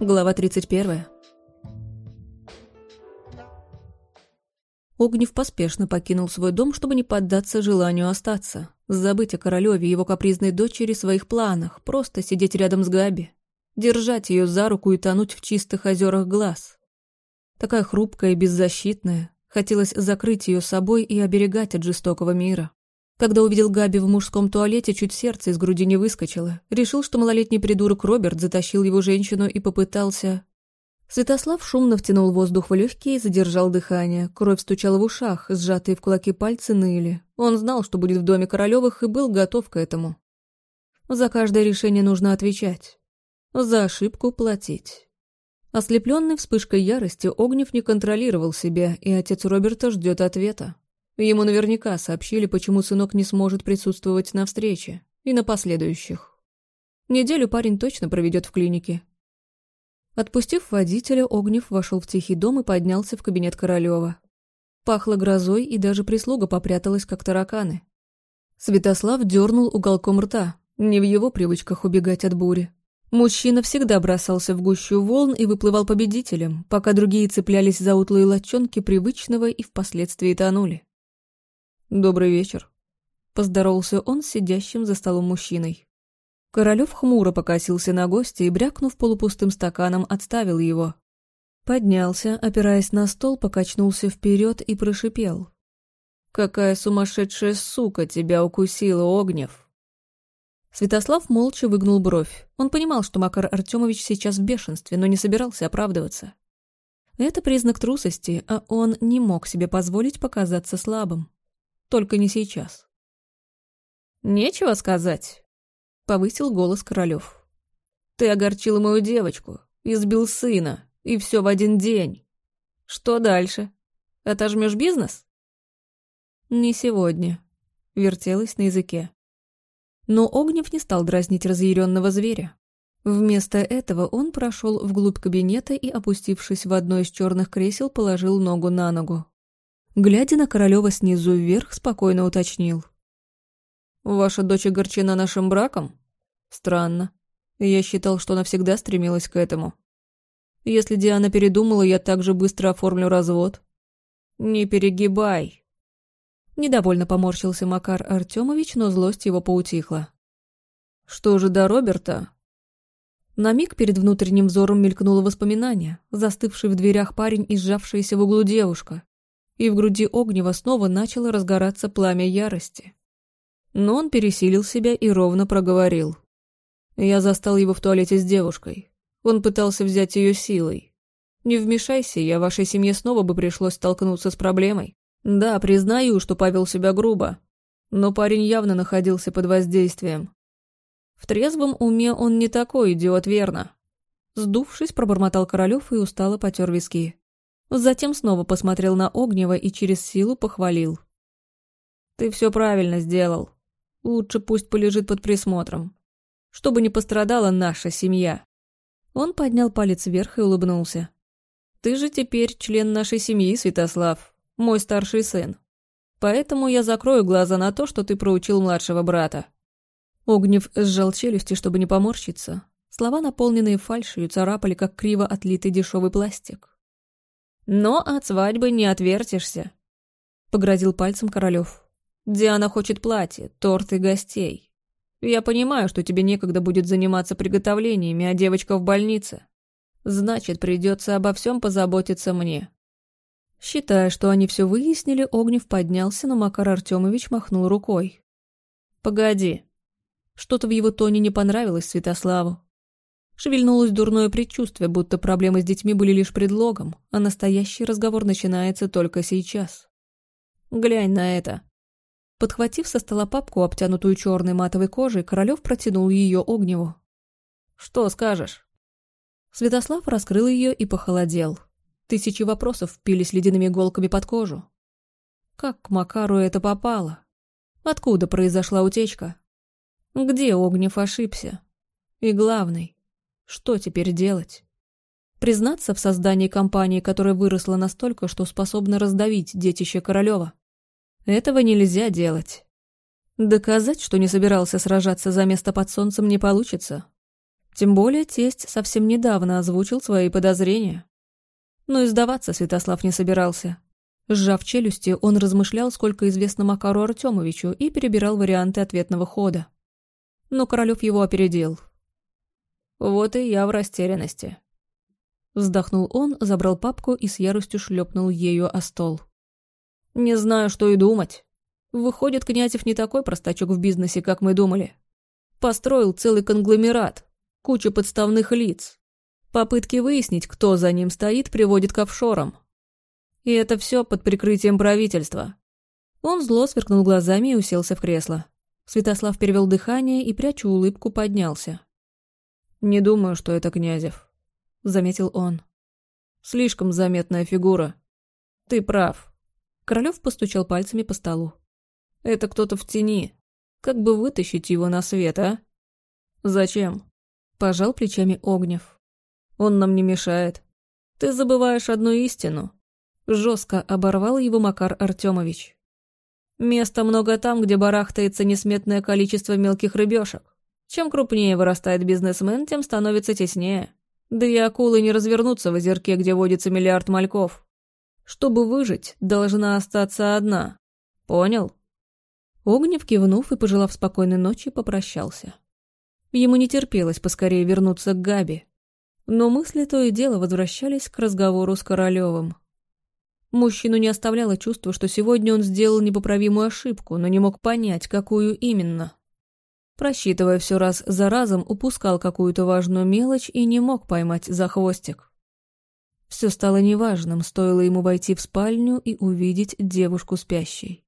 Глава 31. Огнев поспешно покинул свой дом, чтобы не поддаться желанию остаться, забыть о королеве, его капризной дочери, своих планах, просто сидеть рядом с Габи, держать ее за руку и тонуть в чистых озерах глаз. Такая хрупкая и беззащитная, хотелось закрыть ее собой и оберегать от жестокого мира. Когда увидел Габи в мужском туалете, чуть сердце из груди не выскочило. Решил, что малолетний придурок Роберт затащил его женщину и попытался... Святослав шумно втянул воздух в легкие и задержал дыхание. Кровь стучала в ушах, сжатые в кулаки пальцы ныли. Он знал, что будет в доме Королевых, и был готов к этому. За каждое решение нужно отвечать. За ошибку платить. Ослепленный вспышкой ярости, Огнев не контролировал себя, и отец Роберта ждет ответа. Ему наверняка сообщили, почему сынок не сможет присутствовать на встрече и на последующих. Неделю парень точно проведет в клинике. Отпустив водителя, Огнев вошел в тихий дом и поднялся в кабинет Королева. Пахло грозой, и даже прислуга попряталась, как тараканы. Святослав дернул уголком рта, не в его привычках убегать от бури. Мужчина всегда бросался в гущу волн и выплывал победителем, пока другие цеплялись за утлые лочонки привычного и впоследствии тонули. «Добрый вечер», — поздоровался он с сидящим за столом мужчиной. Королёв хмуро покосился на гостя и, брякнув полупустым стаканом, отставил его. Поднялся, опираясь на стол, покачнулся вперед и прошипел. «Какая сумасшедшая сука тебя укусила, Огнев!» Святослав молча выгнул бровь. Он понимал, что Макар Артемович сейчас в бешенстве, но не собирался оправдываться. Это признак трусости, а он не мог себе позволить показаться слабым. Только не сейчас. «Нечего сказать», — повысил голос Королёв. «Ты огорчил мою девочку, избил сына, и все в один день. Что дальше? Отожмешь бизнес?» «Не сегодня», — вертелась на языке. Но Огнев не стал дразнить разъяренного зверя. Вместо этого он прошел вглубь кабинета и, опустившись в одно из черных кресел, положил ногу на ногу. Глядя на Королева снизу вверх, спокойно уточнил. «Ваша дочь огорчена нашим браком? Странно. Я считал, что она всегда стремилась к этому. Если Диана передумала, я также быстро оформлю развод». «Не перегибай!» Недовольно поморщился Макар Артемович, но злость его поутихла. «Что же до Роберта?» На миг перед внутренним взором мелькнуло воспоминание, застывший в дверях парень и сжавшаяся в углу девушка и в груди Огнева снова начало разгораться пламя ярости. Но он пересилил себя и ровно проговорил. Я застал его в туалете с девушкой. Он пытался взять ее силой. Не вмешайся, я вашей семье снова бы пришлось столкнуться с проблемой. Да, признаю, что повел себя грубо, но парень явно находился под воздействием. В трезвом уме он не такой идиот, верно? Сдувшись, пробормотал Королёв и устало потер виски. Затем снова посмотрел на Огнева и через силу похвалил. «Ты все правильно сделал. Лучше пусть полежит под присмотром. Чтобы не пострадала наша семья». Он поднял палец вверх и улыбнулся. «Ты же теперь член нашей семьи, Святослав, мой старший сын. Поэтому я закрою глаза на то, что ты проучил младшего брата». Огнев сжал челюсти, чтобы не поморщиться. Слова, наполненные фальшью, царапали, как криво отлитый дешевый пластик. Но от свадьбы не отвертишься», — погрозил пальцем Королёв. «Диана хочет платье, торт и гостей. Я понимаю, что тебе некогда будет заниматься приготовлениями, а девочка в больнице. Значит, придется обо всем позаботиться мне». Считая, что они все выяснили, Огнев поднялся, но Макар Артемович махнул рукой. «Погоди». Что-то в его тоне не понравилось Святославу. Шевельнулось дурное предчувствие, будто проблемы с детьми были лишь предлогом, а настоящий разговор начинается только сейчас. «Глянь на это!» Подхватив со стола папку, обтянутую черной матовой кожей, Королев протянул ее Огневу. «Что скажешь?» Святослав раскрыл ее и похолодел. Тысячи вопросов впились ледяными иголками под кожу. Как к Макару это попало? Откуда произошла утечка? Где Огнев ошибся? И главный, что теперь делать? Признаться в создании компании, которая выросла настолько, что способна раздавить детище Королева? Этого нельзя делать. Доказать, что не собирался сражаться за место под солнцем, не получится. Тем более тесть совсем недавно озвучил свои подозрения. Но и сдаваться Святослав не собирался. Сжав челюсти, он размышлял, сколько известно Макару Артемовичу, и перебирал варианты ответного хода. Но Королёв его опередил. «Вот и я в растерянности». Вздохнул он, забрал папку и с яростью шлепнул ею о стол. «Не знаю, что и думать. Выходит, Князев не такой простачок в бизнесе, как мы думали. Построил целый конгломерат, куча подставных лиц. Попытки выяснить, кто за ним стоит, приводит к офшорам. И это все под прикрытием правительства. Он зло сверкнул глазами и уселся в кресло. Святослав перевел дыхание и, прячу улыбку, поднялся. «Не думаю, что это Князев», — заметил он. «Слишком заметная фигура. Ты прав». Королёв постучал пальцами по столу. «Это кто-то в тени. Как бы вытащить его на свет, а?» «Зачем?» — пожал плечами Огнев. «Он нам не мешает. Ты забываешь одну истину. Жестко оборвал его Макар Артемович. Места много там, где барахтается несметное количество мелких рыбешек. Чем крупнее вырастает бизнесмен, тем становится теснее. Да и акулы не развернутся в озерке, где водится миллиард мальков. Чтобы выжить, должна остаться одна. Понял? Огнев, кивнув и пожелав спокойной ночи, попрощался. Ему не терпелось поскорее вернуться к Габи. Но мысли то и дело возвращались к разговору с Королевым. Мужчину не оставляло чувство, что сегодня он сделал непоправимую ошибку, но не мог понять, какую именно. Просчитывая все раз за разом, упускал какую-то важную мелочь и не мог поймать за хвостик. Все стало неважным, стоило ему войти в спальню и увидеть девушку спящей.